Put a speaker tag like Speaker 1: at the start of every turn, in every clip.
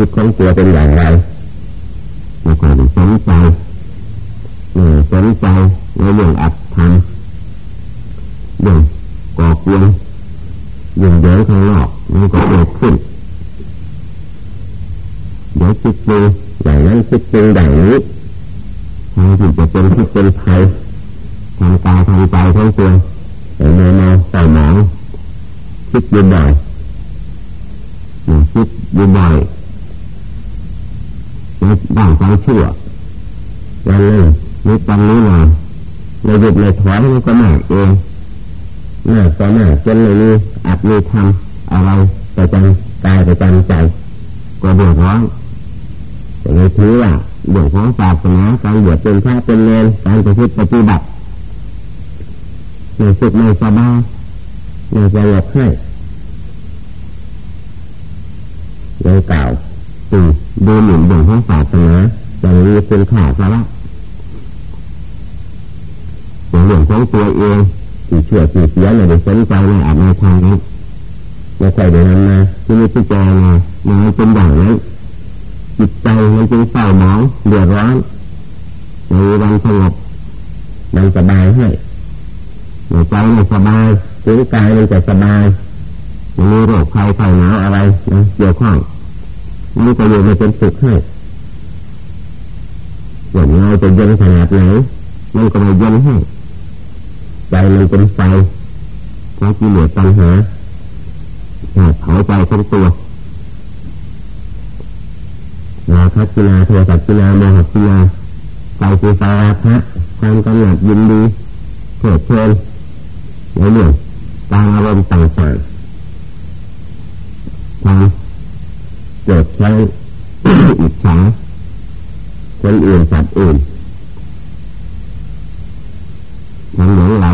Speaker 1: ความคิดของตัวเป็นอย่างไรไม่ค่อยสนใจไม่สนใจในเรื่องอัดทำเรื่องก่อเกียงยิ่งเยอะข้างนอกมันก็เกิดขึ้นเดี๋ยวคิดจริงอย่างนั้นคิดจริงอย่างนี้ทางที่จะเป็นที่เป็นภัยทางกายทางใจทั้งตัวแต่เมื่อมาใส่หมองคิดยืนบ่อยคิดยืนบ่อย ในด้านความเชื่อวันนี้นี่ตอนนี้หน่อยในหยุดในถอยมันก็มากเองมากต่อมากจนเลยมีอัดมีทำอะไรประจำกายประจำใจก็เดือดร้อนแต่ในถือว่าเรื่องของศาสนาการบวชเป็นพระเป็นเลนการประพฤติปฏิบัติในสุขในสบายในสงบให้เลยกล่าว สิ่งดูหมิ่นเรื่องของศาสนาอย่างมีคุณค่าสาระอย่างเรื่องของตัวเองที่เชื่อที่เสียในสนใจในอาจในทางนี้ไม่ใช่เดี๋ยวนั้นนะที่นี่ที่เจอมามันเป็นอย่างนั้นจิตใจมันจึงเศร้าหมองเดือดร้อนในวันสงบมันสบายให้ในใจมันสบายถึงกายมันจะสบายมันมีโรคภัยไข้หนาวอะไรนะเกี่ยวข้อง มันก็อยู่ในเป็นสุขให้อย่างเราจะย็นขนาดไหนมันก็ไม่เย็นให้ใจมันเป็นไฟเพราะกิเลสตัณหาเผาใจทั้งตัวราคะกินาโทสักินาโมหกินาใจคือไฟราคะความกำหนัดยินดีเกิดเพลินในเรื่องการอารมณ์ต่างๆความเกิดใช้อิจฉาคนอื่นสัตว์อื่นทำหลงไหล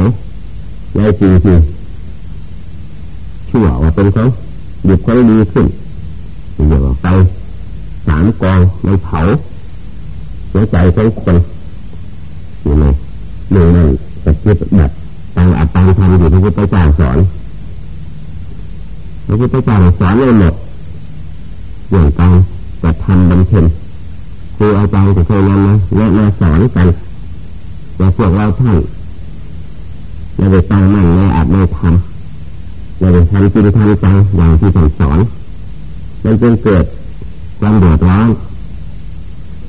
Speaker 1: ในจริงจริงชั่วว่าเป็นเขาหยุดเขาดีขึ้นเดี๋ยวไปสามกองในเผาหัวใจของคนอยู่ในหนึ่งนั่นจะคิดแบบต่างอัตตางทำอยู่ที่พระพุทธเจ้าสอนพระพุทธเจ้าสอนเลยหมด อย่างการจะทำบำเพ็ญครูอาจารย์จะเคยนำมาและมาสอนกันแต่พวกเราท่านเราได้ตั้งมั่นในอาจในธรรมเราได้ทำจริงทำจังอย่างที่ท่านสอนมันจึงเกิดความเดือดร้อน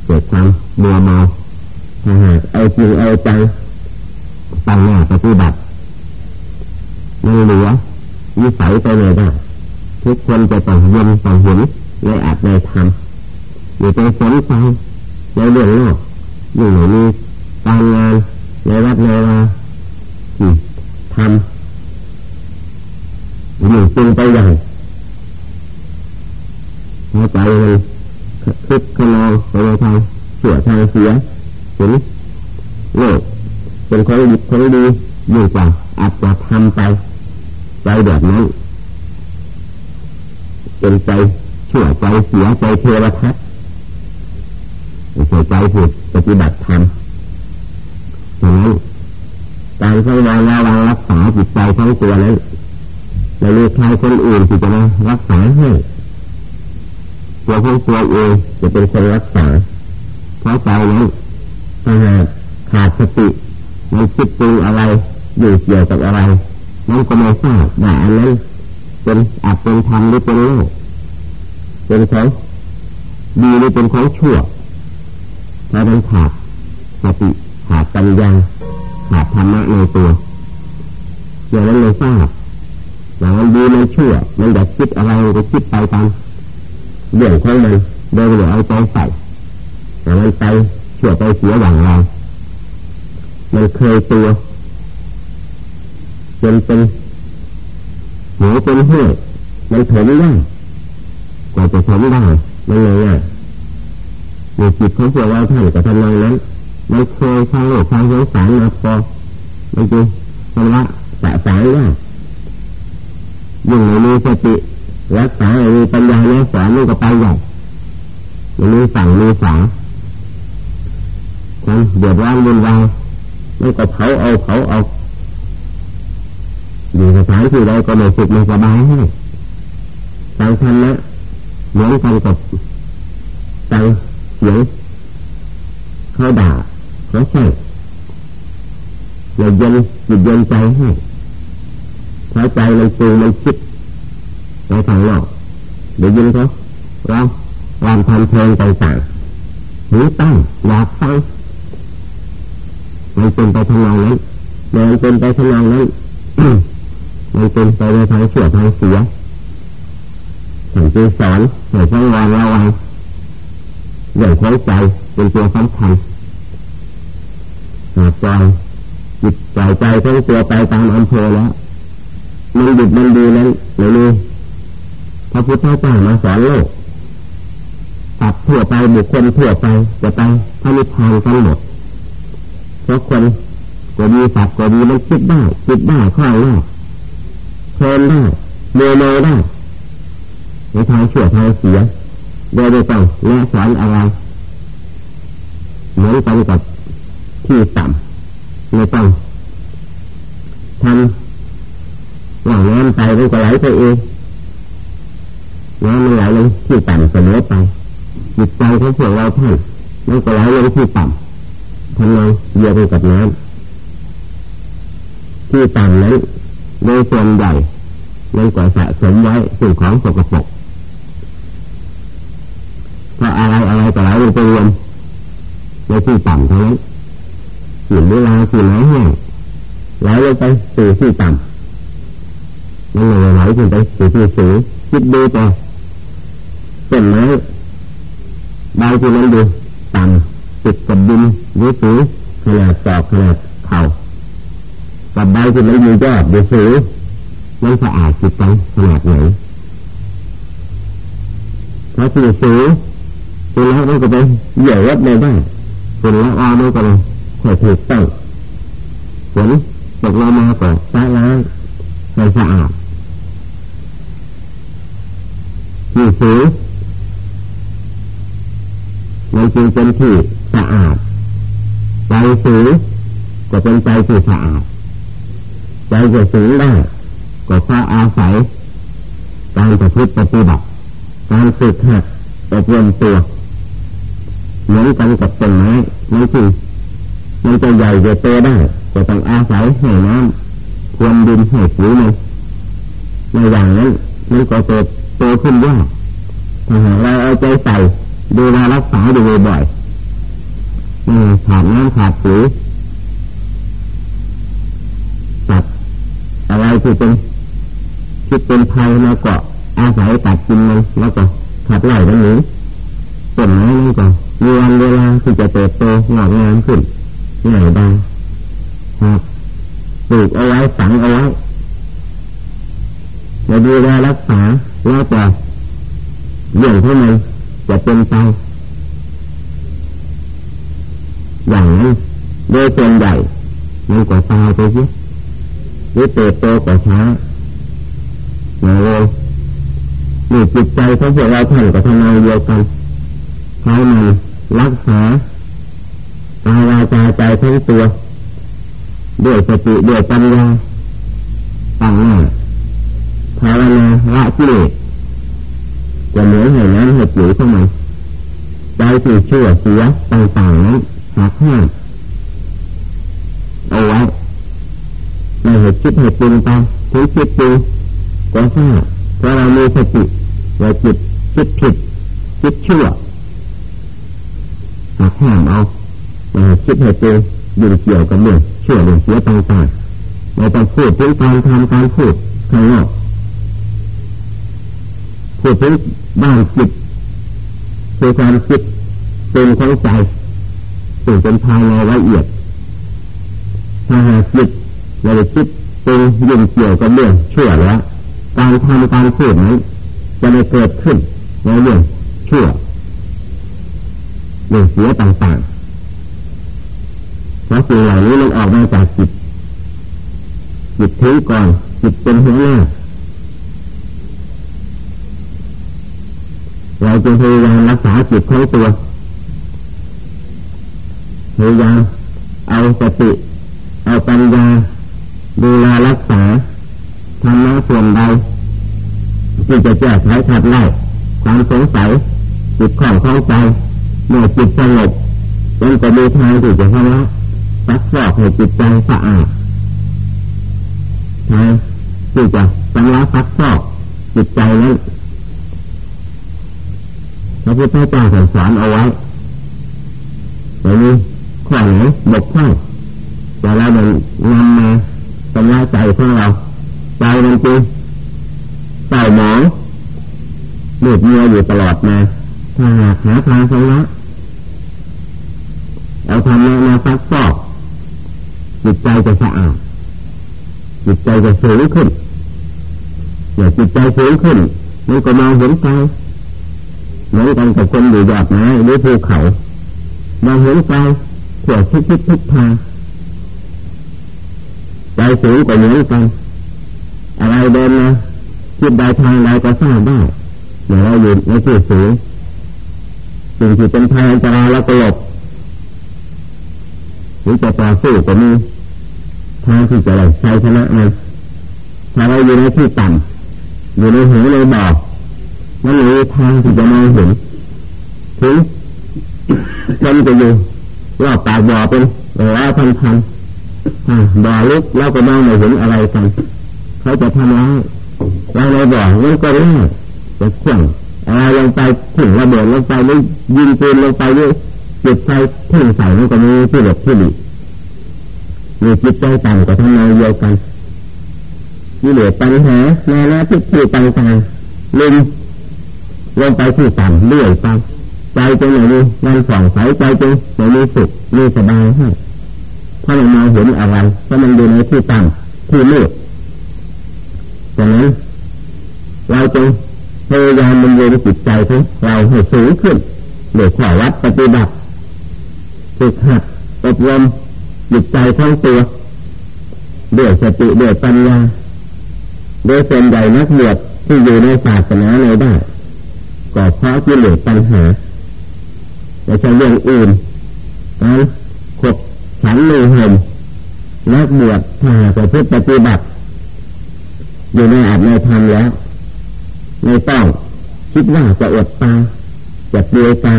Speaker 1: เกิดความมัวเมาถ้าหากเอาจริงเอาใจตั้งหน้าปฏิบัติไม่เหลือวิสัยไปเลยได้ทุกคนจะต้องยินต้องเห็น ในอาจในธรรมอยู่ในสนใจในเรื่องโลกอยู่ในนี้การงานในวัดในวาที่ทำอยู่จริงไปอย่างหัวใจมันคึกขนองไปในทางเสียทางเสียเห็นโลกเป็นของดีของดียิ่กว่าอาจจะทำไปใจแบบนั้นเป็นใจ เชั่วใจเสียใจเทวทัศน์ใจใจผิดปฏิบัติธรรมดังนั้นการใช้วางระวังรักษาจิตใจทั้งตัวนั้นไม่มีใครคนอื่นที่จะมารักษาให้ตัวของตัวเองจะเป็นคนรักษาเพราะใจนั้นถ้าหากขาดสติมันคิดปรุงอะไรอยู่เกี่ยวกับอะไรนั่นก็ไม่ทราบว่าอันนั้นเป็นอาจเป็นธรรมหรือเป็นโลก เป็นของดีหรือเป็นของชั่วถ้ามันขาดสติขาดปัญญาขาดธรรมะในตัวอย่างนั้นไม่ทราบอย่างนั้นดีมันชั่วมันอยากคิดอะไรก็คิดไปตามเรื่องของมันโดยไม่เอาใจใส่แต่มันไปชั่วไปเสียอย่างไรามันเคยตัวจนเป็นหัวเป็นเหื่อมันถมได้ กว่าจะถมได้มันเลยอะในจิตของพวกเราท่านกับทำนองนั้นมันเคยทางโลกทางสงสารมาพอมันจึงชำระสะสางได้ยิ่งในมีสติรักษาในมีปัญญาเนี่ยงสอนมันก็ไปใหญ่ในมีสั่งมีสาความเดือดร้อนวุ่นวายมันก็เผาเอาเผาเอาอยู่สถานที่ใดก็ไม่สุขไม่สบายให้ฟังธรรมะ เหมือนกันกับฟังเสียงเขาด่าเขาใช่เราเย็นจิตเย็นใจให้เพราใจมันปรุงมันคิดในทางนอกเดี๋ยวยินเขาเรารำทำเพลงต่างๆหูตั้งอยากฟังมันเป็นไปทางนั้นมันเป็นไปทางนั้นมันเป็นไปในทางเสื่อทางเสีย ถึงจสอนให้ฟังวันระวังอย่างของใจเป็นตัวสำคัญหากใจจิตใจใจทั้งตัวไปตามอำเภอแล้วมันหยุดมันดีนั้นไม่มีพระพุทธเจ้ามาสอนโลกตัดทั่วไปบุคคลทั่วไปจะไปพระนิพพานทั้งหมดเพราะคนก็มีสัตว์ก็มีมันคิดได้คิดได้คล่องได้เพลินได้เมื่อเมื่อได้ ในทางชั่วทางเสียโดยไม่ต้องแนะสอนอะไรเหมือนกันกับที่ต่ำไม่ต้องทำหลังน้ำไปมันก็ไหลไปเองน้ำมันไหลลงที่ต่ำเสมอไปจิตใจของพวกเราท่านมันก็ไหลลงที่ต่ำทำไงเยียไปกับน้ำที่ต่ำนั้นโดยส่วนใหญ่มันก็สะสมไว้สิ่งของสกปรก เพราะอะไรอะไรก็ไหลลงไปรวมในที่ต่ำเท่านั้นหินเวลาสิ่ไหนแห้งไหลลงไปสู่ที่ต่ำมันเลยไหลขึ้นไปสู่ที่สูงคิดดูต่อต้นไม้ใบที่มันดูต่ำติดกับดินหรือสูงขนาดศอกขนาดเข่ากับใบที่มันอยู่ยอดอยู่สูงมันสะอาดจิตใจขนาดไหนเพราะที่สูง ตัวแล้วมันก็ไปเหยียบวัดไม่ได้ตัวแล้วอ้อมันก็เลยค่อยถูกต้องฝนตกลงมาก็สะล้างให้สะอาดที่สูงมันจึงเป็นที่สะอาดใจสูงก็เป็นใจที่สะอาดใจจะสูงได้ก็เพราะอาศัยการประพฤติปฏิบัติการฝึกหัดอบรมตัว เหมือนกันกับต้นไม้นั่นคือมันจะใหญ่จะโตได้ก็ต้องอาศัยให้น้ำควรดินให้ปุ๋ยมันในอย่างนั้นมันก็โตโตขึ้นยากถ้าหากเราเอาใจใส่ดูแลรักษาดูบ่อยๆขาดน้ำขาดปุ๋ยตัดอะไรที่เป็นคิดเป็นภัยแล้วก็อาศัยตัดกินมันแล้วก็ขัดไล่มันหนีต้นไม้นั่นก็ มีวันเวลาที่จะเติบโตงอกงามขึ้นง่ายได้ครับปลูกเอาไว้ฝังเอาไว้เราดูแลรักษาแล้วแต่เรื่องที่มันจะเป็นไปอย่างนั้นโดยส่วนใหญ่มันก็ตายไปสิหรือเติบโตกว่าช้าอย่าเลยนี่จิตใจของพวกเราท่านก็ทำงานเดียวกันใช้มัน รักษากายวาจาใจทั้งตัว ด้วยสติด้วยปัญญาตั้งหน้าภาวนาละกิเลสจะเหมือนให้น้ำให้ปุ๋ยเข้ามาใจที่ชั่วเสียต่างๆนั้นหักห้ามเอาไว้ไม่ให้คิดให้ปรุงไปถึงคิดปรุงก็ทราบเพราะเรามีสติว่าจิตคิดผิดคิดชั่ว หักห้ามเอาคิดให้ปรุงยุ่งเกี่ยวกับเรื่องเชั่วเรื่องเสียต่างๆไม่ต้องพูดถึงการทำการพูดข้างนอกพูดถึงบ้านจิตคือความคิดเป็นของใจสิ่งเป็นภายในละเอียดถ้าหากจิตเราคิดเป็นยุ่งเกี่ยวกับเรื่องเชั่วแล้วการทำการพูดนั้นจะไม่เกิดขึ้นในเรื่องเรื่อ งเสียต่างๆเพราะสิ่งเหล่านี้มันออกมาจากจิตจิตทิ้งก่อนจิตเป็นหัวหน้าเราจะพยายามรักษาจิตของตัวพยายามเอาสติเอาปัญญาดูแลรักษาทำน้ส่วนใดที่จะแก้ไขขัดไล่ความสงสัยจิตของเข้าใจ เมื่อจิตสงบมันจะมีทางที่จะทำละซักฟอกให้จิตใจสะอาดทางที่จะชำระซักฟอกจิตใจนั้นพระพุทธเจ้าสอนเอาไว้แต่นี้ข้อไหนบกพร่องแต่เราเดินนำมาชำระใจของเราใจมันจริงเต่าหมองหลุดเมียอยู่ตลอดมาถ้าหากหาทางชำระ เอาทำมาซักฟอกจิตใจจะสะอาดจิตใจจะสูงขึ้นอย่าจิตใจสูงขึ้นมันก็มองเห็นใจเหมือนกันกับคนอยู่ยอดไม้หรือภูเขามองเห็นใจทั่วทุกทิศทุกทางใจสูงกว่าเหมือนกันอะไรเดินนะคิดใดทางใดก็ทราบได้เมื่อเราอยู่ในที่สูงสิ่งที่เป็นภัยอันตรายเราก็หลบ รือจะต่อสู้ก็มีทางที่จะได้ใช้ชนะมันถ้าเราอยู่ในที่ต่ำอยู่ในหูในบ่อมันมีทางที่จะมองเห็นถึงมันจะอยู่รอบปากบ่อเป็นร้อยพันพันบ่อลึกเราก็มองไม่เห็นอะไรกันเขาจะทำร้ายเราในบ่อมันก็ง่ายจะขวางอะไรลงไปถึงระเบิดลงไปหรือยิงปืนลงไปหรือ จุดไฟทิ้งใส่มันก็มีที่หลบที่หลีมีจิตใจต่ำกับทำนายเดียวกันมีเหลือปัญหาแน่นะที่ที่ต่างๆลืมลงไปที่ต่ำเรื่อยไปใจจงไหนนี่มันส่องใสใจจงไหนมีสุขมีสบายให้ถ้าเรามองเห็นอะไรถ้ามันอยู่ในที่ต่ำที่มืดดังนั้นเราจงพยายามมันเรียนจิตใจของเราให้สูงขึ้นโดยข้อวัดปฏิบัติ ฝึกหัดอบรมจิตใจทั้งตัวด้วยสติด้วยปัญญาโดยส่วนใหญ่นักบวชที่อยู่ในศาสนาในได้ก็เพราะกิเลสปัญหาไม่ใช่เรื่องอื่นการขบฉันมือห่มนักบวชถ้าจะพิปฏิบัติ อยู่ในอาจในธรรมแล้วไม่ต้องคิดว่าจะอดตาจะเปลือยตา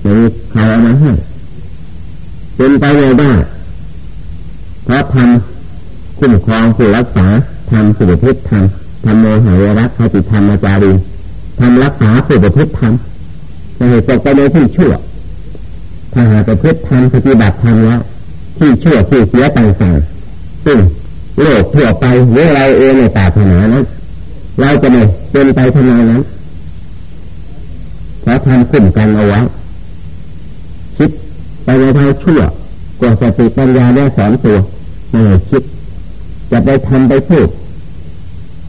Speaker 1: ไม่มีใครเอามาให้ เป็นไปไม่ได้เพราะทำคุ้มครองผู้รักษาทำสุภิษทำทำโมหะรักขติธรรมจารีทำรักษาสุภิษทำไม่ให้ตกไปในที่ชั่วถ้าหากประพฤติทำปฏิบัติทำแล้วที่ชั่วที่เสียต่างๆซึ่งโลกทั่วไปหรือเราเองในตาถนานั้นเราจะไม่เป็นไปทำไมนั้นเพราะทำคุ้มกันเอาไว้ ไปในทางชั่วกว่าสติปัญญาได้สอนตัวไม่คิด จะไปทำไปพูด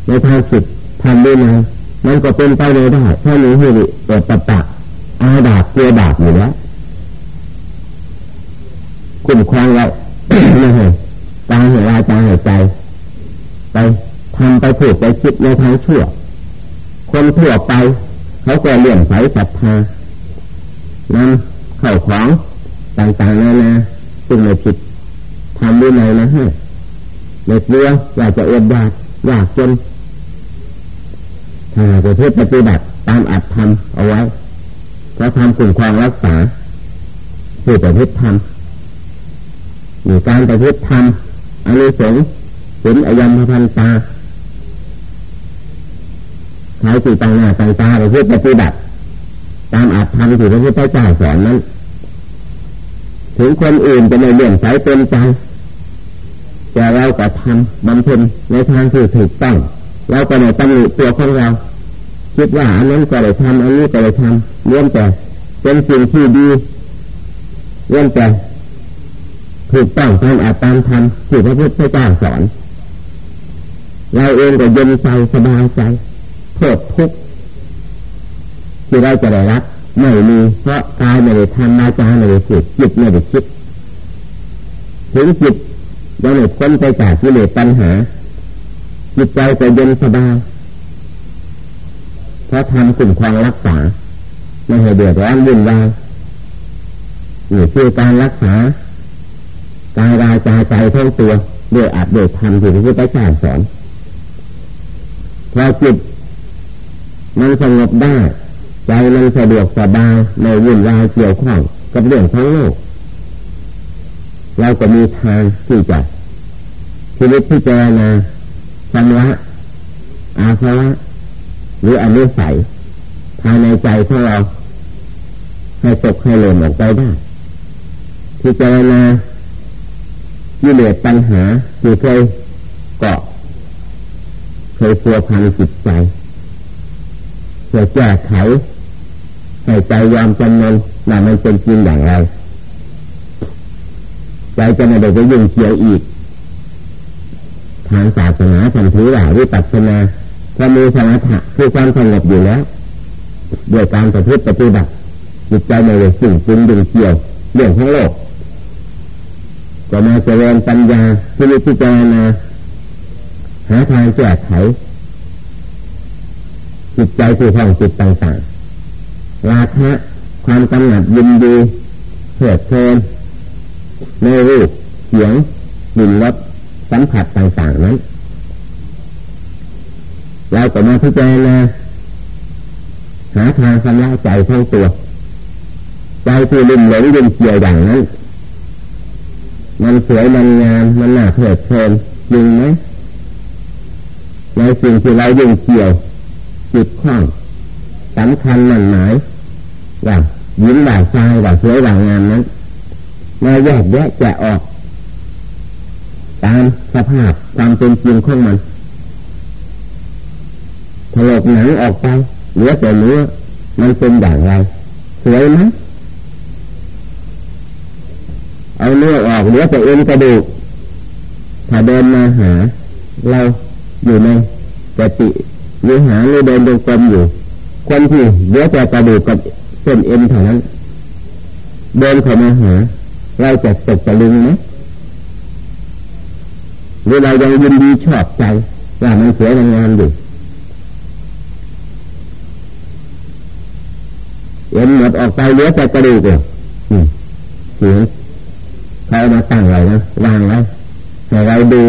Speaker 1: ในทางสิททำได้ไหมมันก็เป็นไปไม่ได้ถ้ามีหิริเปิดตะปะอาดาบเกียดาบอยู่แล้วคุ้มครองเราไม่ให้ตาให้วาจาให้ใจ ไปทำไปพูดไปคิดในทางชั่ว คนทั่วไป เขาก็เลี่ยงใสศรัทธานำเข้าของ ต่างๆนานาซึ่งในผิดทำด้วยในนะฮะเด็กเรืออยากจะอ็ดยากอยากจนถ้าจะเทศปฏิบัติตามอัดทำเอาไว้เพราะทำคุ้มครองรักษาผู้ประพฤติธรรมมีการประพฤติธรรมอันนี้สงเห็นอายมพันตาใช้จิตต่างหน้าต่างตาประพฤติปฏิบัติตามอัดทำที่พระพุทธเจ้าสอนนั้น ถึงคนอื่นจะไม่เลื่อมใสเต็มใจแต่เราก็ทำบำเพ็ญในทางที่ถูกต้องเราก็ไม่ตำหนิตัวของเรา คิดว่าอันนั้นก็ได้ทำอันนี้ก็ได้ทำเรื่องแต่เป็นสิ่งที่ดีเรื่องแต่ถูกต้องตามอาตามธรรมที่พระพุทธเจ้าสอน เราเองก็เย็นใจสบายใจโทษทุกข์ที่เราจะได้รับ ไม่มีเพราะกายไม่ได้ทำมาจาไม่ได้ฝึกจิตไม่ได้คิดถึงจิตยังไม่พ้นไปจากกิเลสปัญหาจิตใจจะเย็นสบายเพราะทำคุ้มครองรักษาไม่ให้เดือดร้อนวุ่นวายนี่คือการรักษากายรายใจใจทั้งตัวด้วยอัดด้วยทำที่พระพุทธเจ้าสอนพอจิตมันสงบได้ ใจมันสะดวกสบายไม่วุ่นวายเกี่ยวข้องกับเรื่องทั้งโลกเราก็มีทางที่จะชีวิตที่เจนาชำระอาภวะหรืออนุสัยภายในใจของเรา ให้ตกให้หล่นออกไปได้ที่เจนาี่เลอปัญหาที่เคยเกาะเคยพัวพันจิตใจเพื่อแก้ไข ให้ใจยอมจำนนว่ามันเป็นจริงอย่างไรใจจะไม่ได้ไปยุ่งเกี่ยวอีก ทางศาสนาทันถือว่าวิปัสสนาถ้ามีสมาธิคือความสงบอยู่แล้วด้วยการประพฤติปฏิบัติจิตใจไม่ได้สิ่งจริงดึงเกี่ยวเรื่องทั้งโลกก็มาเจริญปัญญาที่นิจารณาหาทางแก้ไขจิตใจที่ท่องจิตต่างๆ ราคะความกำหนัดยินดีเพิดเพลินในรูปเสียงกลิ่นรสสัมผัสต่างๆนั้นเราก็มาพิจารณาหาทางชำระใจทั้งตัว ใจที่ลุ่มหลงยุ่งเกี่ยวอย่างนั้น มันสวยมันงามมันน่าเพลิดเพลินจริงไหมในสิ่งที่เรายุ่งเกี่ยวจิตข้อง สำคัญมั่นหมายว่ายิ้มว่าชายว่าสวยว่างามนั้นมาแยกแยะแกะออก ตามสภาพความเป็นจริงของมันถลกหนังออกไปเหลือแต่เนื้อมันเป็นอย่างไรสวยไหมเอาเนื้อออกเหลือแต่เอ็นกระดูกถ้าเดินมาหา เราอยู่ในกติวิหารหรือเดินดงกลมอยู่ คนที่เหลือแต่กระดูกกับเส้นเอ็นเท่านั้นเดินเข้ามาหา เราจะตกตะลึงไหมหรือเรายังยินดีชอบใจว่ามันสวยงามอยู่เอ็นหมดออกไปเหลือแต่กระดูกเลยเสียงเขามาตั้งไว้นะวางไว้ให้เราดู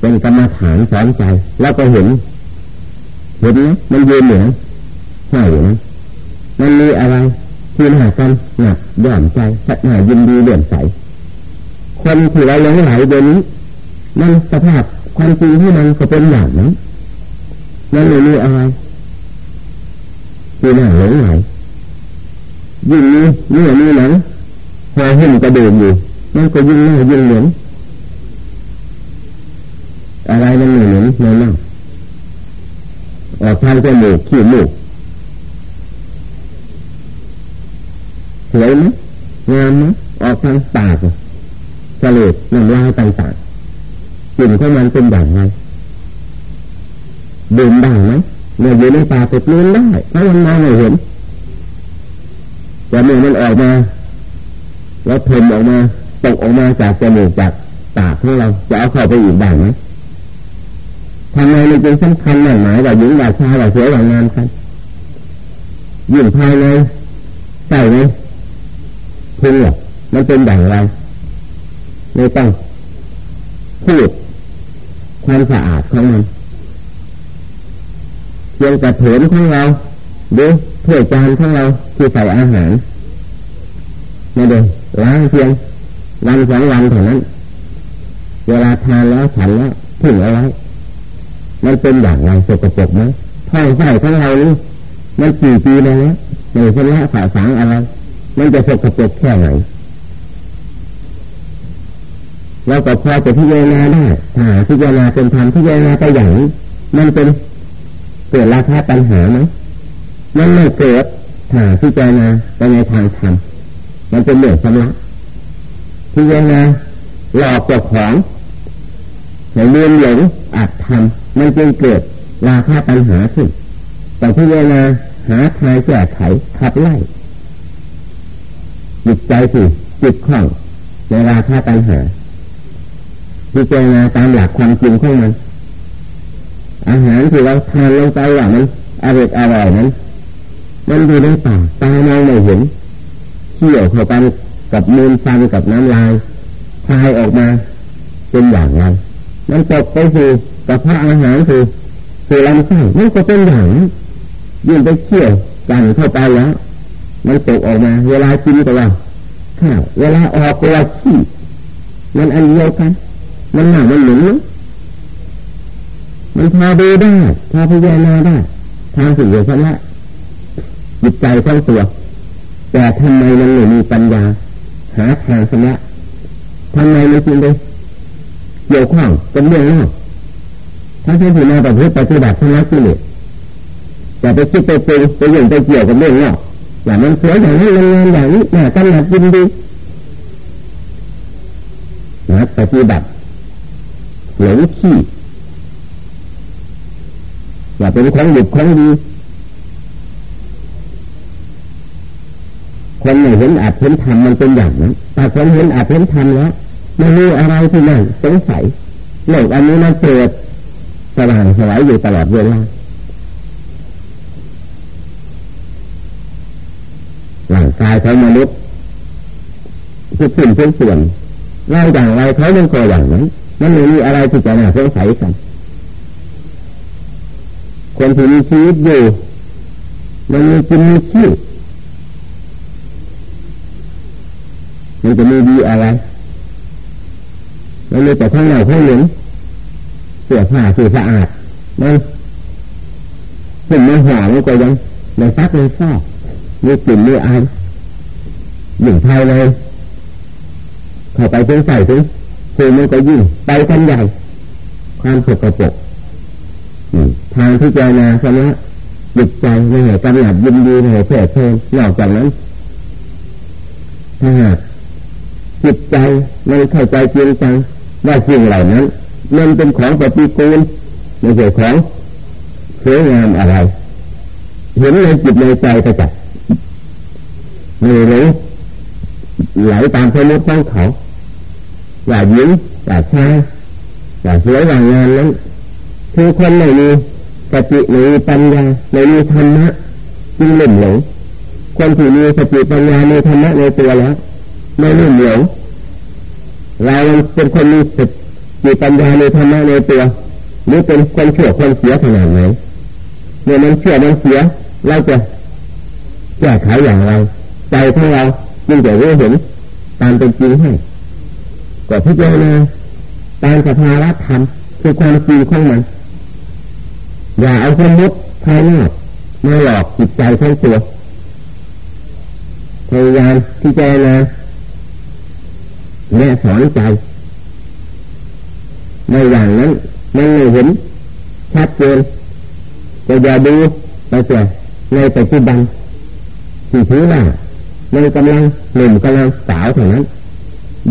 Speaker 1: เป็นกรรมฐานสอนใจ แล้วก็เห็นเห็นไหมมันยืนเหนือ อใช่ไหมมันมีอะไรที่หากันหนักย่อมใจสัตหนายินดีเลื่อมใสคนที่เราหลงไหลเดี๋ยวนี้มันสภาพความจริงที่มันก็เป็นอย่างนั้นนั่นเลยมีอะไรที่หนาหลงไหลยิ่งนี้เมื่อนี้หนังพอเห็นกระดูกอยู่มันก็ยิ่งหน้ายิ่งเหมือนอะไรมันเหมือนเหมือนเน่าออกทางจมูกขี้มูก วยไหมงามไหมออกทางปากเฉลดน้ำลายต่างๆกลิ่นของมันเป็นอย่างไรดื่มได้ไหมเมื่ออยู่ในป่าไปปลื้นได้เพราะมันมองไม่เห็นแต่เมื่อมันออกมา แล้วเพลินออกมาตกออกมาจากจมูกจากปากของเราจะเอาเข้าไปอีกได้ไหมทำไมมันจึงสำคัญหมายว่าหญิงว่าชายว่าสวยว่างามกันยิ่งภายในใส่ไหม พุงหรอกมันเป็นอย่างไรไม่ต้องพูดความสะอาดของมันเพียงกระเถินของเราหรือถ้วยจานของเราที่ใส่อาหารไม่ได้ล้างเพียงวันสองวันเท่านั้น เวลาทานแล้วฉันแล้วถึงอะไรมันเป็นอย่างไรสกปรกไหมท้องไส้ของเรานี่มันกี่ปีแล้วในชนะสาสางอะไร มันจะสกปรกแค่ไหนเราก็พอจะพิจารณาได้ถ้าพิจารณาเป็นธรรมพิจารณาไปอย่างนี้มันเป็นเกิดราคาปัญหาไหมมันไม่เกิดถ้าพิจารณาไปในทางธรรมมันเป็นเรื่องสำลักพิจารณาหลอกเจ้าของในเรื่องหลงอาจทำมันจึงเกิดราคาปัญหาขึ้นแต่พิจารณาหาทางแก้ไขขับไล่ จิตใจสิจิตข้องในราคาปัญหาพิจารณาตามหลักความจริงของมัน อาหารที่เราทานลงไปอย่างนั้นอร่อยอร่อยนั้น มันอยู่ในปากตามองไม่เห็นเขี่ยวเข้าไปกับมูลฟันกับน้ำลายคายออกมา เป็นอย่างไรมันตกไปสู่กับพระอาหารคือคือลำไส้มันก็เป็นอย่างนั้นยิ่งไปเขี่ยวกันเข้าไปแล้ว มันตกออกมา เวลากินก็ว่าข้าวเวลาออกก็ว่าขี้มันอันเดียวกัน มันหนามันหนุนมันพาดูได้พาพิจารณาได้ทางสิ่งเดียวกันละจิตใจทั้งตัว แต่ทำไมมันไม่มีปัญญา หาทางชนะทำไมมันจริงเลยเกี่ยวข้องเป็นเรื่องนอกถ้าเช่นที่มาแบบนี้ปฏิบัติชนะกิเลสแต่ไปคิดไปปรุงไปยุ่งไปเกี่ยวกับเรื่องนอก อย่ามันสวยอย่างนี้มันงามอย่างนี้น่ากำหนัดยินดีนะปฏิบัติหลงขี้อย่าเป็นของหยุดของดีคนไม่เห็นอาจเห็นธรรมมันเป็นอย่างนั้นแต่คนเห็นอาจเห็นธรรมแล้วไม่รู้อะไรที่นั่นสงสัยโลกอันนี้มันเกิดสว่างสวายอยู่ตลอดเวลาร่ายของมนุษย์ทุกสิ่งทุกส่วนเราอย่างไรเขาเป็นก็อย่างนั้นมันไม่มีอะไรที่จะน่าสงสัยกันคนที่มีชีวิตอยู่มันมีกินมีชีพมันจะมีดีอะไรมันมีแต่ข้างในข้างหนึ่งเสื้อผ้าสีสะอาดมันเห็นมันหอมก็ยังในซักในซอกมีกลิ่นมีอาย หนึ่งไทยเลยเข้าไปถึงใส่ถึงคือมันก็ยิ่งไปกันใหญ่ ความสกปรกทางที่เจนาชนะจิตใจไม่เหนกำหนัดยินดีไม่เหนเพลิดเพลินนอกจากนั้นถ้าหากจิตใจไม่เข้าใจจริงจังว่าสิ่งเหล่านั้นมันเป็นของปฏิกูลไม่ใช่ของสวยงามอะไร เห็นในจิตในใจกระจัดไม่รู้ ไหลตามพมุขของเขาว่าหญิงว่าชายว่าสวยว่างามนั้นคือคนไม่มีสติไม่มีปัญญาไม่มีธรรมะจึงหลุ่มหลงคนที่มีสติปัญญามีธรรมะในตัวแล้วไม่หลุ่มหลงเราเป็นคนมีสติปัญญาในธรรมะในตัวหรือเป็นคนเชื่อคนเสียขนาดไหนเมื่อมันเชื่อมันเสียเราจะแก้ไขอย่างไรใจของเรา จึงจะรู้เห็นตามเป็นจริงให้ก็พิจารณาตามสภาวะธรรมคือความจริงของมันอย่าเอาสมมติภายนอกมาหลอกจิตใจทั้งตัวพยายามพิจารณาแม่สอนใจในอย่างนั้นมันไม่เห็นชัดเจนจะอย่าดูไปเสียในปัจจุบันที่ถือว่า มันกำลังหนุ่มกำลังสาวเท่านั้น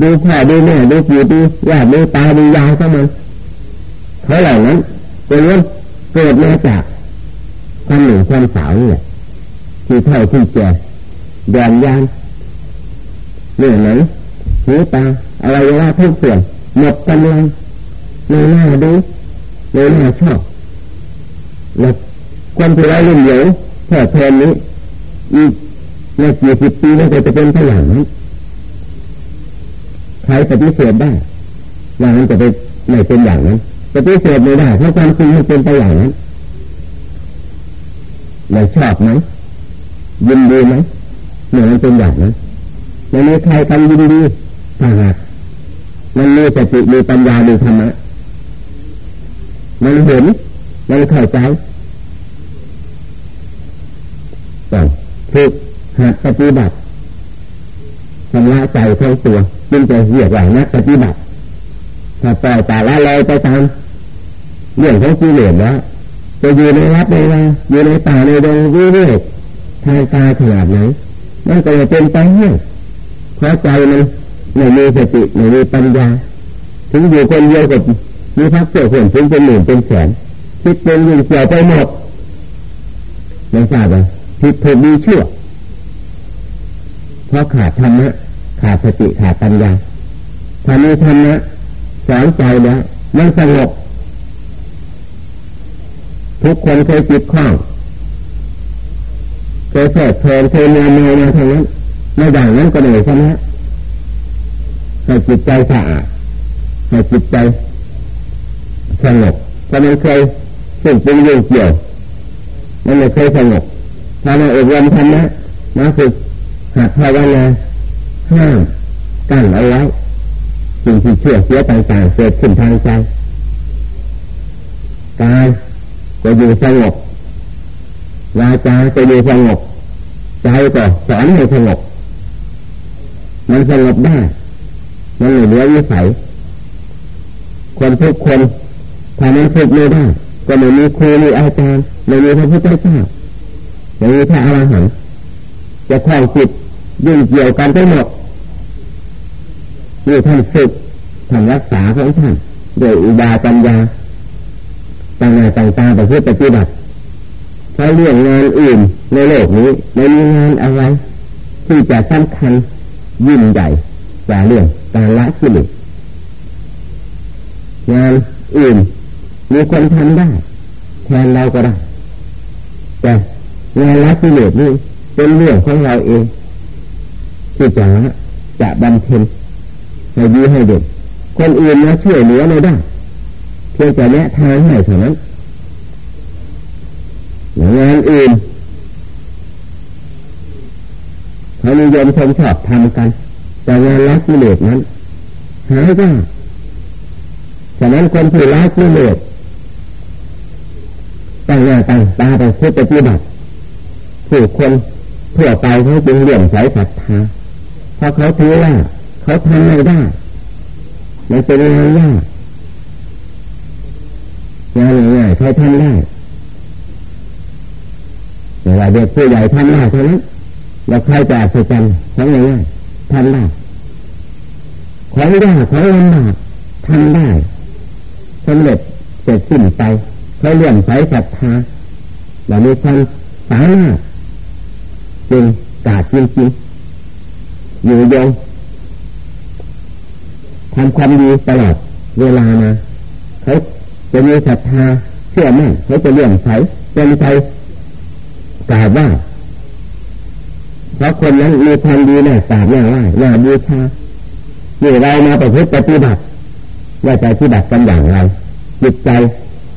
Speaker 1: ดูพ่อดูแม่ดูปู่ดูย่าดูตาดูยายเข้ามันเขาะเหล่านั้นเป็นเรื่องเกิดมาจากความหนุ่มความสาวนี่แหละที่เท่าที่แก่แดนยานเรื่องไหนหูตาอะไรวลาทุกส่วนหมดกำลังในหน้าดูในหน้าชอบแล้วคนที่เราเล่นเหลวแค่เพลินนี้อีก ในกี่สิบปีมันก็จะเป็นตัวอย่างนั้นใครปฏิเสธได้ว่านั้นจะไปไม่เป็นอย่างนั้นปฏิเสธไม่ได้เพราะความจริงมันเป็นไปอย่างนั้นเราชอบไหมยินดีไหมเหมือนมันเป็นอย่างนั้นไม่มีใครทำยินดีถ้าหากมันมีสติมีปัญญามีธรรมะมันเห็นมันเข้าใจต้องฝึก หัดปฏิบัติชำระใจทั้งตัวจึงจะเรียกว่านักปฏิบัติถ้าปล่อยแต่ละเลยไปตามเรื่องของกิเลสแล้วจะอยู่ในวัดในว่าอยู่ในป่าในดงวิเวกทางกาขนาดไหนมันก็จะเป็นไปให้เพราะใจมันไม่มีสติไม่มีปัญญา ถึงอยู่คนเดียวกับมีพักเสื่อมถึงเป็นหมื่นเป็นแสนคิดเป็นยิ่งเกี่ยวไปหมดไม่ทราบเลยผิดถูกดีชั่ว เพราะขาดธรรมะขาดสติขาดปัญญาถ้ามีธรรมะสอนใจแล้วมันสงบทุกคนเคยจิตข้องเคยเสดเพลินเคยเมียเมียมาทางนั้นไม่อย่างนั้นก็เหนื่อยใช่ไหมให้จิตใจสะอาดให้จิตใจสงบเพราะมันเคยสิ่งเป็นเรื่องเกี่ยวมันไม่เคยสงบถ้าเราอบรมธรรมะนะคือ หัดภาวนาห้ามกั้นเอาไว้สิ่งที่เชื่อเสียต่างๆเกิดขึ้นทางใจกายก็อยู่สงบวาจาก็อยู่สงบใจก็สอนให้สงบมันสงบได้มันเหลือวิสัยคนทุกคนถ้ามันฝึกไม่ได้ก็ไม่มีครูมีอาจารย์ไม่มีพระพุทธเจ้าไม่มีพระอรหันต์จะคล้องจิต ยุ่งเกี่ยวกันทั้งหมดนี่ท่านฝึกท่านรักษาของท่านโดยอุบาปัญญาต่างๆต่างๆประพฤติปฏิบัติใช้เรื่องงานอื่นในโลกนี้ไม่มีงานอะไร ที่จะสำคัญยิ่งใหญ่กว่าเรื่องการละกิเลสงานอื่นมีคนทำได้ แทนเราก็ได้แต่งานละกิเลสนี่เป็นเรื่องของเราเอง ที่จะจะบำเพ็ญให้ดีให้เด็กคนอื่นมาช่วยเหลือเราได้เพียงแต่แนะทางให้เท่านั้นงานอื่นเขานิยมชมชอบทำกัน แต่งานละกิเลสนั้นหายากฉะนั้นคนที่ละกิเลสตั้งหน้าตั้งตาไปพูดปฏิบัติผู้คนทั่วไปเขาจึงเลื่อมใสศรัทธา ราะเขาถือว่าเขาทำไม่ได้มันเป็นงานยากงานง่ายๆใครทำได้แต่ว่าเด็กผู้ใหญ่ทำได้เท่านั้นเราใครจะอัศจรรย์ของง่ายๆทำได้ของยากของลำบากทำได้สำเร็จเสร็จสิ้นไปเขาเลื่อมใสศรัทธาเรามีความสามารถจริงกาดจริงจริง อยู่เยงทำความดีตลอดเวลานะเขาจะมีศรัทธาเชื่อมั่นเขาจะเลื่อมใสเป็นใจกราบว่าเพราะคนนั้นมีความดีนะกราบหน้าไหว้หน้าบูชานี่เรามาประพฤติปฏิบัติว่าจะปฏิบัติกันอย่างไรจิตใจ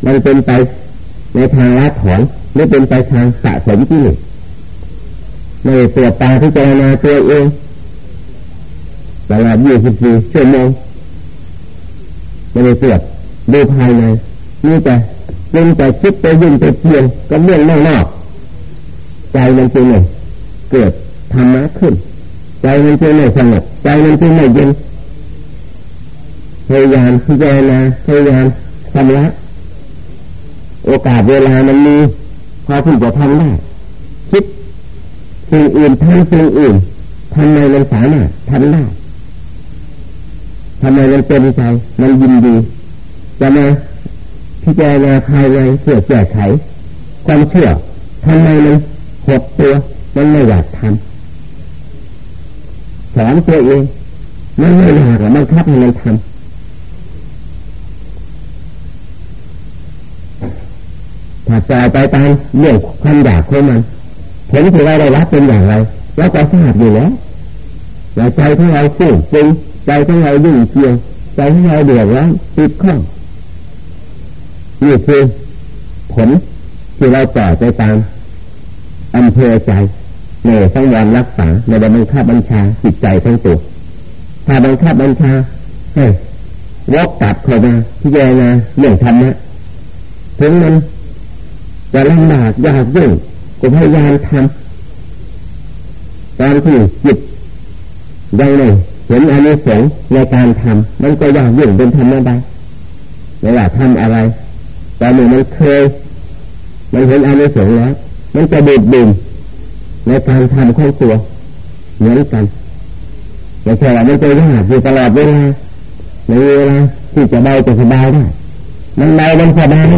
Speaker 1: มันเป็นไปในทางละถอนหรือเป็นไปทางสะสมที่หนึ่งในตัวตาที่เจรณาตัวเอง ตลอด24ชั่วโมงไม่ได้ตรวจดูภายในนี่แต่เป็นแต่คิดแต่ยิ่งแต่เพียงก็เรื่องนอกนอกใจมันจึงไม่เกิดธรรมะขึ้น ใจมันจึงไม่สงบใจมันจึงไม่เย็นพยายามพิจารณาพยายามทำละโอกาสเวลามันมีพอที่จะทำได้คิดสิ่งอื่นทำสิ่งอื่นทำไมมันสามารถทำได้ ทำไมมันเป็นใจมันยินดีจะมาพิจารณาภายในเพื่อแก้ไข ความเชื่อทำไมมันหดตัวมันไม่อยากทำสอนตัวเองมันไม่อยากมันคับให้มันทำถ้าจ่ายไปตามเรื่องความอยากของมันผลที่เราได้รับเป็นอย่างไรเราก็ทราบอยู่แล้วแต่ใจของเราฟุ้จริง ใจของเรายุ่งเกี่ยวใจของเราเดือดร้อนติดข้องนี่คือผลที่เราต่อไปตามอำเภอใจเนี่ยต้องวานรักษาในบังคับบัญชาจิตใจทั้งตัวถ้าบังคับบัญชาเฮ้ยวกกลับเข้ามาที่เจนะเรื่องธรรมะถึงมันจะลำบากยากยิ่งก็พยายามทำตอนที่จิตยังไง เห็นอานิสงส์ในการทำมันก็ยากยิ่งเป็นธรรมดาไม่ว่าทำอะไรแต่เมื่อมันเคย มันเห็นอานิสงส์แล้ว มันจะด็ดดิ่งในการทำของตัวเหมือนกันแต่ใช่ว่ามันจะยากอยู่ตลอดเวลาในเวลาที่จะเบาจะสบายได้มันเบามันสบาย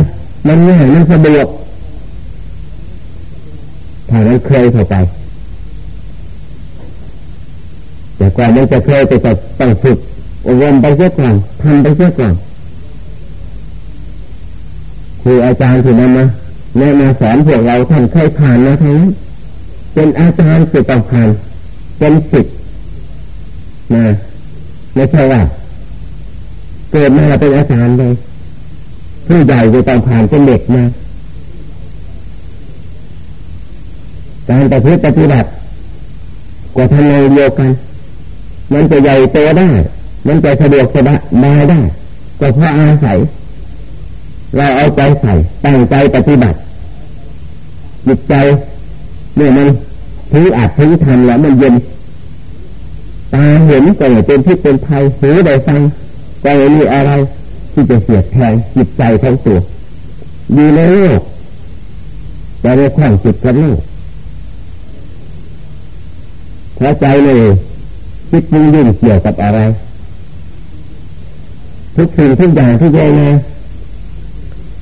Speaker 1: มันง่ายมันสะดวกถ้ามันเคยเข้าไป แต่กว่ามันจะเคยไปต้องฝึกอบรมไปเสียก่อนทำไปเสียก่อนคืออาจารย์ที่นั่นนะแนะมาสอนพวกเราท่านเคยผ่านมาทั้งนั้นเป็นอาจารย์สุดต้องผ่านเป็นสิทธิ์นะไม่ใช่ว่าเกิดมาเป็นอาจารย์เลยผู้ใหญ่จะต้องผ่านเป็นเด็กมาการปฏิปฏิบัติกว่าทำในเดียวกัน มันจะใหญ่โตได้ มันจะสะดวกสบายได้ก็เพราะอาศัย เราเอาใจใส่ตั้งใจปฏิบัติจิตใจเนี่ยมันถืออาจถือทำแล้วมันเย็นตาเห็นก็ไม่เป็นพิษเป็นภัยหูได้ฟังก็ไม่มีอะไร ที่จะเสียดแทงจิตใจทั้งตัวอยู่ในโลกแต่ในความจิตกับโลกพอใจเลย คิดยิ่งยิ่งเกี่ยวกับอะไร ทุกสิ่งทุกอย่างที่เจอมา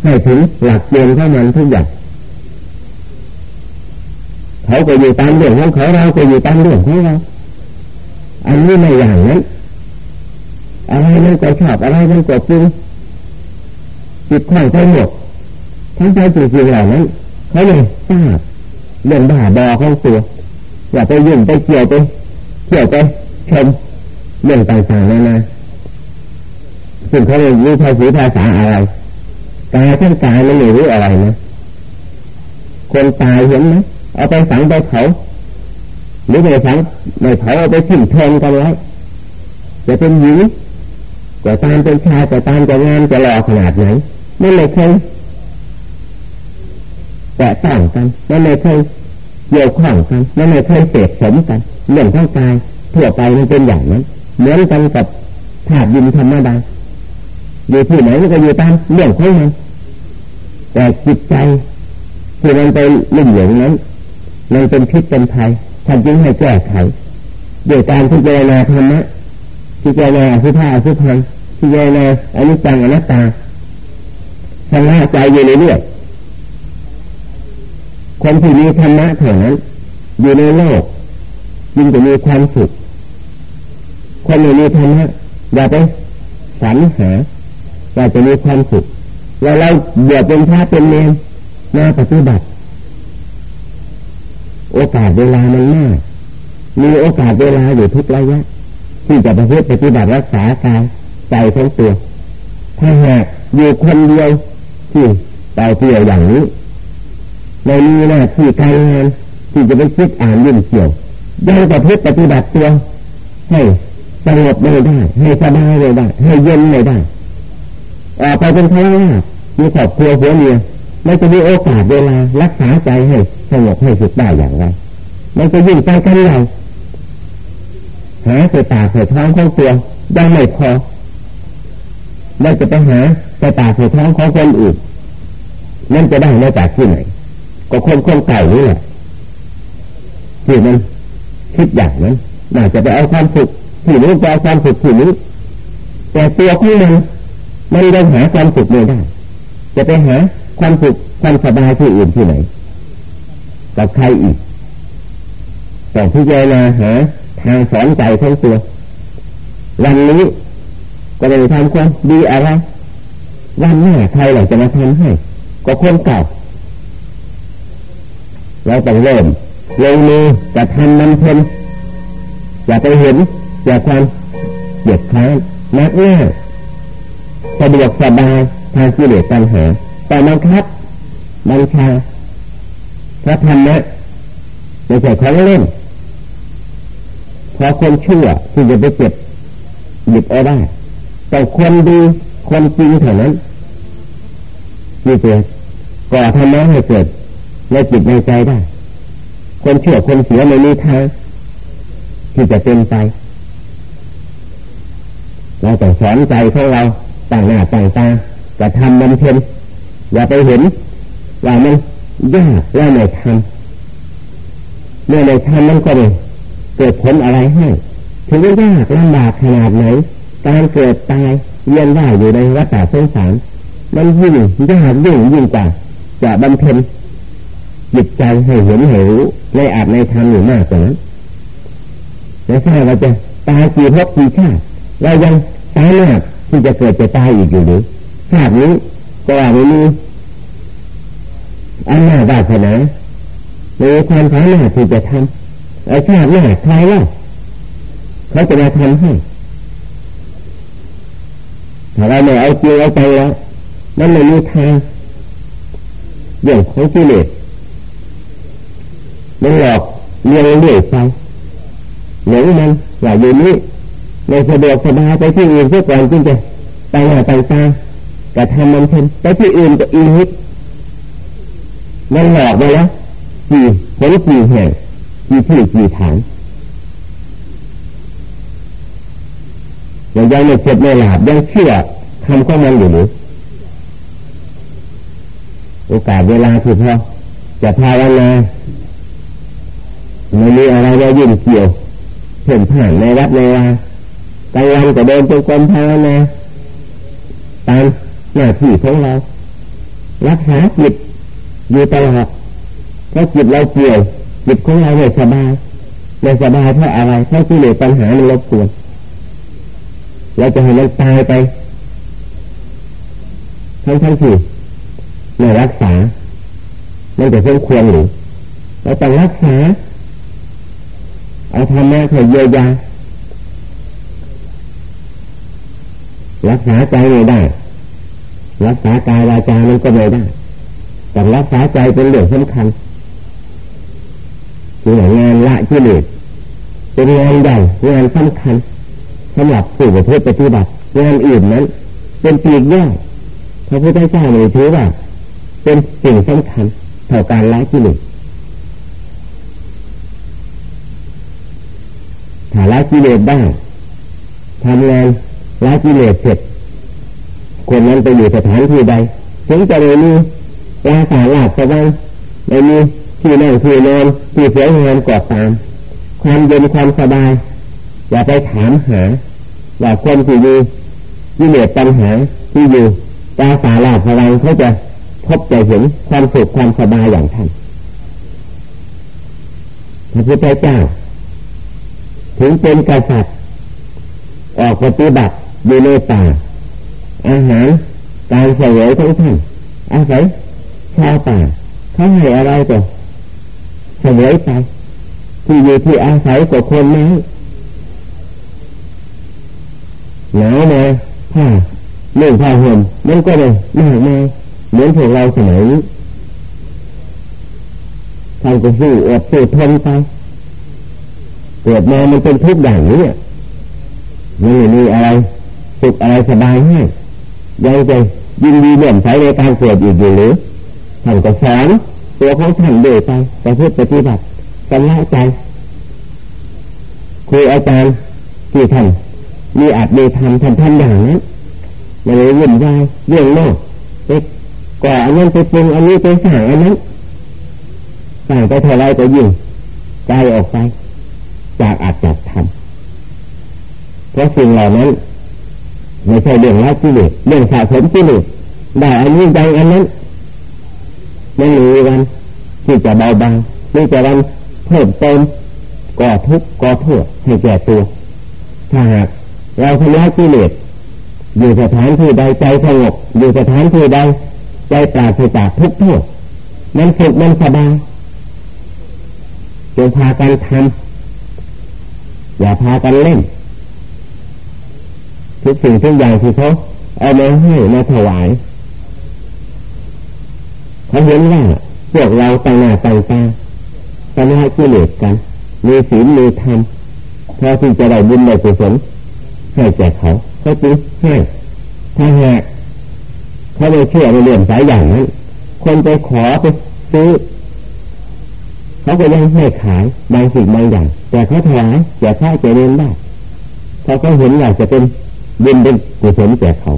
Speaker 1: ให้ถึงหลักเกณฑ์เท่านั้นทุกอย่างเขาก็อยู่ตามเรื่องของเขาเราก็อยู่ตามเรื่องของเราอันนี้ไม่อย่างนั้นอะไรมันก็ชอบอะไรมันก็จริงจิตข้องใจหมดทั้งใจจริงๆเหล่านั้นเขาเลยทราบเรื่องบ้าบอของตัวอย่าไปยุ่งไปเกี่ยวไปเกี่ยวไป ชมเรื่องต่างๆนั่นนะซึ่งเขาไม่รู้ภาษาภาษาอะไรกายทั้งกายมันไม่รู้อะไรนะคนตายเห็นไหมเอาไปฝังไปเผาหรือไม่ฝังไม่เผาเอาไปทิ้งทงกันไว้จะเป็นหญิงจะตามเป็นชายจะตามจะงามจะหล่อขนาดไหนไม่เลยเคยแต่ต่างกันไม่เลยเคยเกี่ยวข้องกันไม่เลยเคยเสพสมกันเรื่องทั้งกาย ทั่วไปมันเป็นอย่างนั้น เหมือนกันกับธาตุยินธรรมดาอยู่ที่ไหนมันก็อยู่ตามเรื่องของมันแต่จิตใจที่มันไปลุ่มหลงนั้นมันเป็นพิษเป็นภัยท่านจึงให้แก้ไขโดยการพิจารณาธรรมะพิจารณาสุภาสุพังพิจารณาอนิจจังอนัตตาทำให้ใจอยู่ในเรื่อยคนที่มีธรรมะเท่านั้นอยู่ในโลกยิ่งจะมีความสุข คนที่มีธรรมะอย่าไปสรรหาอยากจะมีความสุขแล้วเราเบียดเป็นพระเป็นเนรมาปฏิบัติ โอกาสเวลามันมากมีโอกาสเวลาอยู่ทุกระยะ ที่จะประพฤติปฏิบัติรักษากายใจทั้งตัว ถ้าหากอยู่คนเดียวที่เต่าเปี่ยวอย่างนี้ในนี้หน้าที่การงานที่จะไปคิดอ่านยิ่งเกี่ยวยังประพฤติปฏิบัติตัวให้ สงบไม่ได้ ให้สบายไม่ได้ ให้เย็นไม่ได้ออกไปเป็นพลังมีครอบครัวหัวเมียไม่จะมีโอกาสเวลารักษาใจให้สงบให้สุดได้อย่างไรมันจะยิ่งใจกันใหญ่หาเส่ตาเส่ท้องของตัวยังไม่พอเราจะไปหาเส่ตาเส่ท้องของคนอื่นนั่นจะได้มาจากที่ไหน ก็คนคนเก่านี่แหละที่มันคิดอย่างนั้นน่าจะไปเอาความสุข ที่นี้จะความสุขที่นี้ แต่ตัวของมันมันยังหาความสุขไม่ได้ จะไปหาความสุขความสบายที่อื่นที่ไหนกับใครอีกต้องพิจารณาหาทางสอนใจทั้งตัว วันนี้ก็ไม่ได้ทำความดีอะไรวันหน้าใครหล่ะจะมาทำให้ ก็คนเก่าเราต้องเริ่มลงมือจะทำมันเพ็นอย่าไปเห็น อย่าความเด็ดค้านนักง่ายสะดวกสบายทางกิเลสปัญหา แต่บังคับบัญชาพระธรรมะไม่ใช่ของเล่นพอคนชั่วที่จะไปเก็บหยิบเอาได้แต่คนดีคนจริงเท่านั้นที่จะก่อธรรมะให้เกิดในจิตในใจได้ คนชั่วคนเสียไม่มีทางที่จะเป็นไป เราต้องสอนใจของเราต่างหน้าต่างตากระทำบำเพ็ญอย่าไปเห็นว่ามันยากแล้วไม่ทำเมื่อไม่ทำมันก็เลยเกิดผลอะไรให้ถึงจะยากลำบากขนาดไหนการเกิดตายเยียนได้อยู่ในวัฏสงสารมันยิ่งยากยิ่งยิ่งกว่าจะบำเพ็ญจิตใจให้เห็นเหวในอาจในธรรมอยู่มากกว่านั้นไม่ใช่เราจะตายกี่ภพกี่ชาติ เรายังตายมากที่จะเกิดจะตายอีกอยู่หรือชาตินี้ก็ว่าไม่มีอันนาบาสนามีความสามารถที่จะทำไอ้ชาติหน้าใครเล่าเขาจะมาทำให้ถ้าเราไม่เอาจริงเอาใจแล้วมันไม่มีทางเรื่องของกิเลสมันหลอกเลี้ยงเรื่อยไปหลงมันว่าอยู่นี้ ในสะดวกสบายไปที่อื่นเพื่อก่อนจึงจะไปหาไปตาแต่ทำมันเพ็นไปที่อื่นก็อีนิดมันหลอกไปแล้วกี่ผลกี่แห่งกี่ที่กี่ฐานยังยังไม่เจ็บไม่หลาบยังเชื่อทำข้อมันอยู่หรือโอกาสเวลาคือพอจะพาวันาไม่มีอะไรมายุ่งเกี่ยวเพ่นผ่านในรับในวา กลางวันก็เดินจงกรมภาวนาตามหน้าที่ของเรา รักษาจิตอยู่ตลอดเพราะจิตเราเกี่ยวจิตของเราไม่สบายไม่สบายเพราะอะไรเพราะที่เหลือปัญหามันรบกวนเราจะให้มันตายไปทั้งทั้งที่ไม่รักษาไม่จะสมควรหรือเราต้องรักษาเอาธรรมะให้เยียวยา รักษาใจไม่ได้ รักษากายวาจามันก็ไม่ได้แต่รักษาใจเป็นเรื่องสำคัญคืองานละที่เลือเป็นงานใหญ่งานสำคัญสำหรับผู้ประพฤติปฏิบัติงานอื่นนั้น เป็นปีกย่อยพระพุทธเจ้าเลยถือว่า เป็นสิ่งสำคัญเท่าการละที่เลือถ้าละกิเลสได้ทำงาน ละกิเลสเสร็จคนนั้นไปอยู่สถานที่ใดถึงจะเลยมีปราสาทลาบสบายไม่มีที่นั่งที่นอนที่เสียงานกอดตาม ความเย็นความสบาย อย่าไปถามหาว่าคนที่อยู่กิเลสปัญหาที่อยู่ปราสาทลาบพลังเขาจะพบจะเห็นความสุขความสบายอย่างท่านพระพุทธเจ้า ถึงเป็นกษัตริย์ออกปฏิบัติ อยู่ในป่าอาหารการเสวยของท่านอาศัยชาวป่าเขาให้อะไรก็เสวยไปที่อยู่ที่อาศัยกับคนไม้หนาวมาผ้าเรื่องผ้าห่มมันก็เลยมากมาเหมือนพวกเราสมัยนี้ท่านก็สู้อดสู้ทนไปเกิดมามันเป็นทุกอย่างนี้มันไม่มีอะไร สุขอะไรสบายให้ยังจยินดีเหลื่อมใสในการเกิดอีกอยู่หรือท่านก็สอนตัวของท่านเดยไปไปพูดปฏิบัติกันละใจคุยอาจารย์ที่ท่านมีอาจมีทำท่านทำอย่างนั้นไม่ได้วุ่นวายเรื่องโลกไปก่ออันนั้นไปปรุงอันนี้ไปสั่งอันนั้นสั่งไปเท่าไรก็ยิ่งใจออกไปจากอาจจัดทำเพราะสิ่งเหล่านั้น ไม่ใช่เรื่องละกิเลสเรื่องสะสมกิเลสได้อันนี้ใจอันนั้นไม่มีวันที่จะเบาบางไม่จะวันเพิ่มเติมก่อทุกข์ก่อโทษให้แก่ตัวถ้าหากเราทำลายกิเลสอยู่สถานที่ใดใจสงบอยู่สถานที่ใดใจปราศจากทุกข์โทษมันสุขมันสบายจงพากันทำอย่าพากันเล่น ทุกสิ่งทุกอย่างที่เขาเอามาให้มาถวายเขาเห็นว่าพวกเราต่างหน้าต่างตาชำระกิเลสกัน มีศีลมีธรรมพอที่จะได้บุญได้กุศลให้แก่เขาเขาจึงให้ถ้าหากเขาไม่เชื่อในเรื่องสายอย่างนั้นคนไปขอไปซื้อเขาก็ยังให้ขายบางสิ่งบางอย่าง แต่เขาถวายแก่ข้าจะเรียนได้เพราะเขาเห็นอยากจะเป็น บุญเป็นกุศลแก่เขา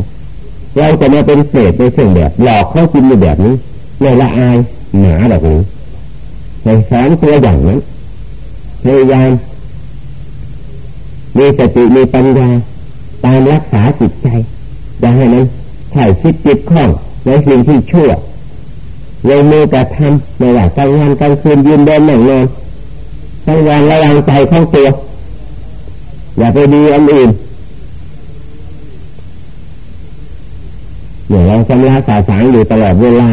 Speaker 1: เราจะมาเป็นเศษในเชิงแบบ หลอกเขากินในแบบนี้ในละอายหนาแบบนี้ในสนตัวอย่างนั้นพยายามมีสติมีปัญญาตามรักษาจิตใจอย่าให้มันถ่ายคิดจิตคล่องในสิ่งที่ชั่วลงมือกระทำไม่ว่ากลางวันกลางคืนยืนเดินนั่งนอนทั้งวันระวังใจของตัวอย่าไปดีอันอื่น เดี๋ยวเราชำระสาสางอยู่ตลอดเวลา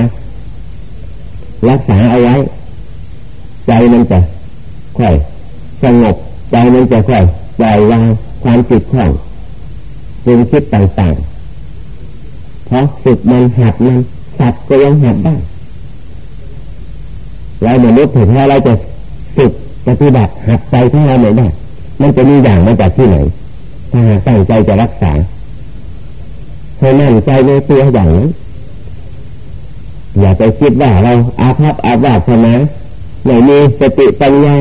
Speaker 1: รักษาเอาไว้ ใจมันจะค่อยสงบใจมันจะค่อยปล่อยวางความจิตของปรุงคิดต่างๆเพราะฝึกมันหัดมันสัตว์ก็ยังหัดได้เรามนุษย์ถึงแม้เราจะฝึกปฏิบัติหัดใจของเราไม่ได้มันจะมีอย่างมาจากที่ไหนถ้าตั้งใจจะรักษา ให้นั่นใจในตัวอย่างนั้นอย่าไปคิดว่าเราอาภัพอาบาสนาไม่มีสติปัญญา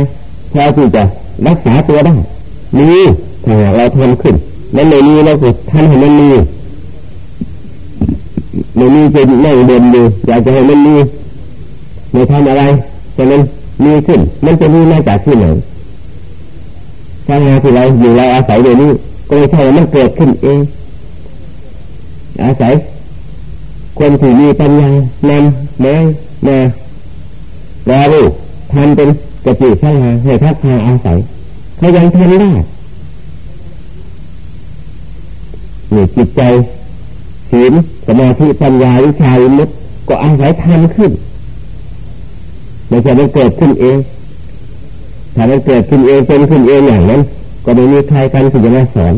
Speaker 1: พอที่จะรักษาตัวได้มีถ้าเราทำขึ้นนั่นไม่มีเราก็ทำให้มันมีไม่มีจะนั่งเดินอยู่อยากจะให้มันมีไม่ทำอะไรจะมันมีขึ้น มันจะมีมาจากที่ไหนถ้างานที่เราอยู่เราอาศัยเดี๋ยวนี้ก็ไม่ใช่มันเกิดขึ้นเอง อาศัยคนที่มีปัญญานำไม้มาแล้วลูกทำเป็นกระจิช่าให้ทักทาอาศัยเขายังทำได้นี่จิตใจศีลสมาธิปัญญาวิชาวิมุตก็อาศัยทำขึ้นไม่ใช่มันเกิดขึ้นเองถ้ามันเกิดขึ้นเองเป็นขึ้นเองอย่างนั้น ก็ไม่มีใครกันที่จะมาสอน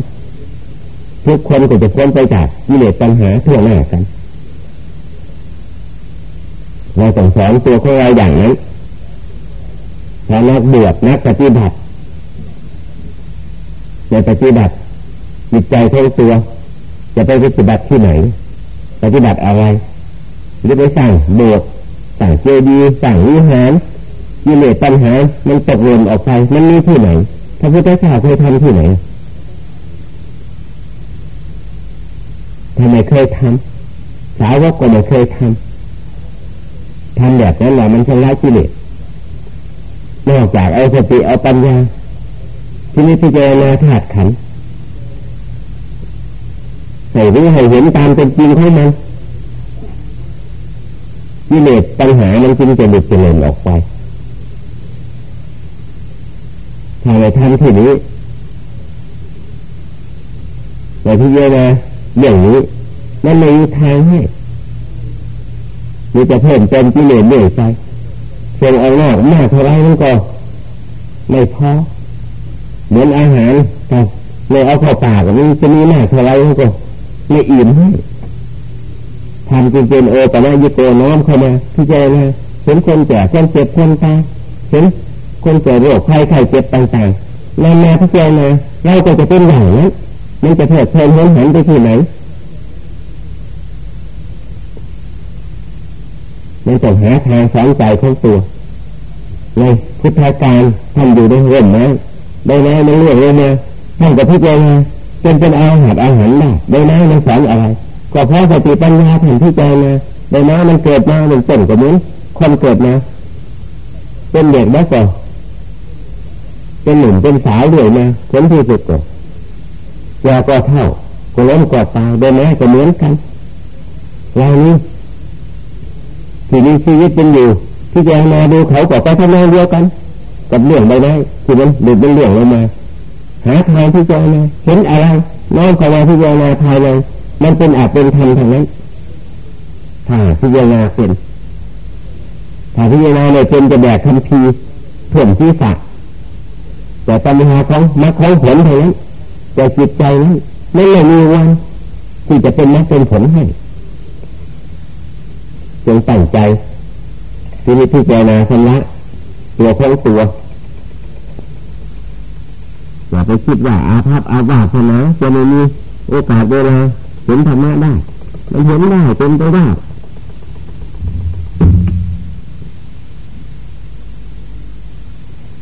Speaker 1: ทุกคนก็จะพ้นไปจากกิเลสปัญหาทั่วหน้ากันเราต้องสอนตัวของเราอย่างนั้นถ้านักบวชนักปฏิบัติจะปฏิบัติจิตใจทั้งตัว จะไปปฏิบัติที่ไหน ปฏิบัติอะไรหรือไปสั่งโบสถ์สั่งเจดีย์สั่งวิหารยิเลสปัญหา มันตกหล่นออกไป มันมีที่ไหนพระพุทธเจ้าเคยทำที่ไหน ทำไมเคยทำสาวกก็ไม่เคยทำทำแบบนั้นแหละมันชำระกิเลสนอกจากเอาสติเอาปัญญา ที่นี้พิจารณาธาตุขันใส่รู้ให้เห็นตามเป็นจริงของมันกิเลสปัญหามันจึงจะหลุดเจริญออกไปถ้าในทำที่นี้ในที่เยอะนะ อย่างนี้มันไม่มีทางให้มีจะเพิ่มเติมกิเลสเรื่อยไปเพียงเอาหน้ามากเท่าไรมันก็ไม่พอเหมือนอาหารแต่เลยเอาเข้าปากมันจะมีมากเท่าไรมันก็ไม่อิ่มให้ทำจนเป็นโอปะนะยิโกน้อมเข้ามาพิจารณาเห็นคนแก่คนเจ็บคนตายเห็นคนแก่โรคไข้ไข้เจ็บต่างๆนำมาพิจารณาเราก็จะเป็นอย่างนั้น มันจะเพิดเพลินหนหันไปที่ไหน มันต้องหาทางสอนใจของตัวในพุทธการท่านอยู่ในร่มไม้ใบไม้มันเลื่อนลงมาท่านก็พิจารณาจนเป็นอาหารอาหารได้ใบไม้มันสอนอะไรก็เพราะสติปัญญาท่านพิจารณาใบไม้มันเกิดมาเป็นต้นก็เหมือนคนเกิดมาเป็นเด็กแล้วก็เป็นหนุ่มเป็นสาวด้วยมาผลที่สุดก็ ยาก็เท่าก็ล้มก็ตายใบไม้ก็เหมือนกันเรานี้ที่มีชีวิตเป็นอยู่ที่จะมาดูเขาก็ไปทำงานเดียวกัน กับเรื่องใบไม้ที่มันดูเป็นเรื่องลงมาหาทางที่จะมาเห็นอะไรน้อมเข้ามาที่จะมาภายในมันเป็นอาจเป็นธรรมทางนั้นถ้าพิจารณาเป็นถ้าพิจารณาในเป็นจะแบกคำพีถ่วมที่สักแต่ปัญหาของมรรคของผลเท่านั้น แต่จิตใจนั้นไม่เลยมีวันที่จะเป็นมรรคเป็นผลให้จงตั้งใจที่นี้พิจารณาชำระตัวของตัวอย่าไปคิดว่าอาภัพอาบาสนะจะไม่มีโอกาสเวลาเห็นธรรมะได้มันเห็นได้เป็นไปได้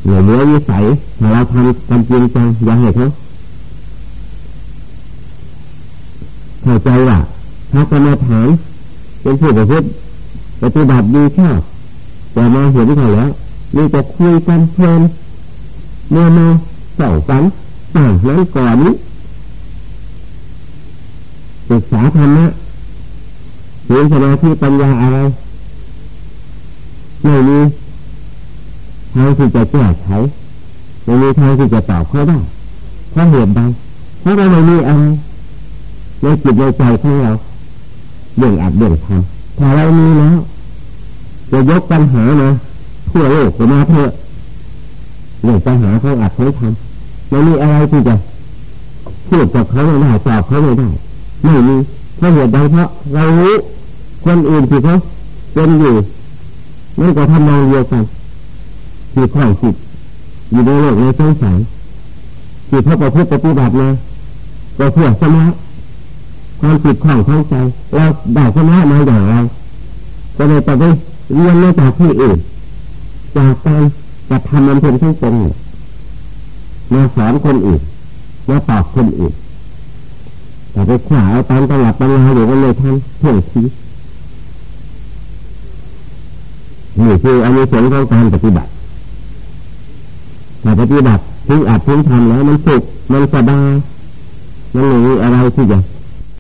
Speaker 1: เหนือเนื้อวิสัยถ้าเราทำกันจริงจังอย่าให้เขา เข้าใจว่าพระกรรมฐานเป็นผู้ประพฤติปฏิบัติดีชอบแต่มาเห็นเขาแล้วมีแต่คุยกันเพลินเมื่อมาเส่าฝันต่างนั้นก่อนนี้ศึกษาธรรมะเรียนสมาธิปัญญาอะไรไม่มีทางที่จะแก้ไขไม่มีทางที่จะตอบเขาได้เพราะเหตุใดเพราะเราไม่มีอะไร ในจิตในใจของเราเรื่องอัดเรื่องทำถ้าเรามีแล้วจะยกปัญหามาทั่วโลกมาเถอะเรื่องปัญหาเขาอัดเขาทำไม่มีอะไรที่จะพูดกับเขาไม่ได้ตอบเขาไม่ได้ไม่มีเพราะเหตุใดเพราะเรารู้คนอื่นที่เขาเป็นอยู่นั่นก็ทำนองเดียวกันที่ข้องจิตอยู่ในโลกในสงสารที่เขาประพฤติปฏิบัติมาก็เพื่อสมา ความจิตข้องข้องใจเราได้สมามาอย่างไรก็เลยต้องไปเรียนมาจากที่อื่นจากการกระทำมันเป็นทั้งตรงมาสอนคนอื่นมาตอบคนอื่นแต่ไปขวาเอาตามตลับตำราอยู่ก็เลยทำเพื่อชีนี่คืออันนี้สงของการปฏิบัติแต่ปฏิบัติถึงอาจถึงทำแล้วมันสุขมันสบายมันไม่มีอะไรที่จะ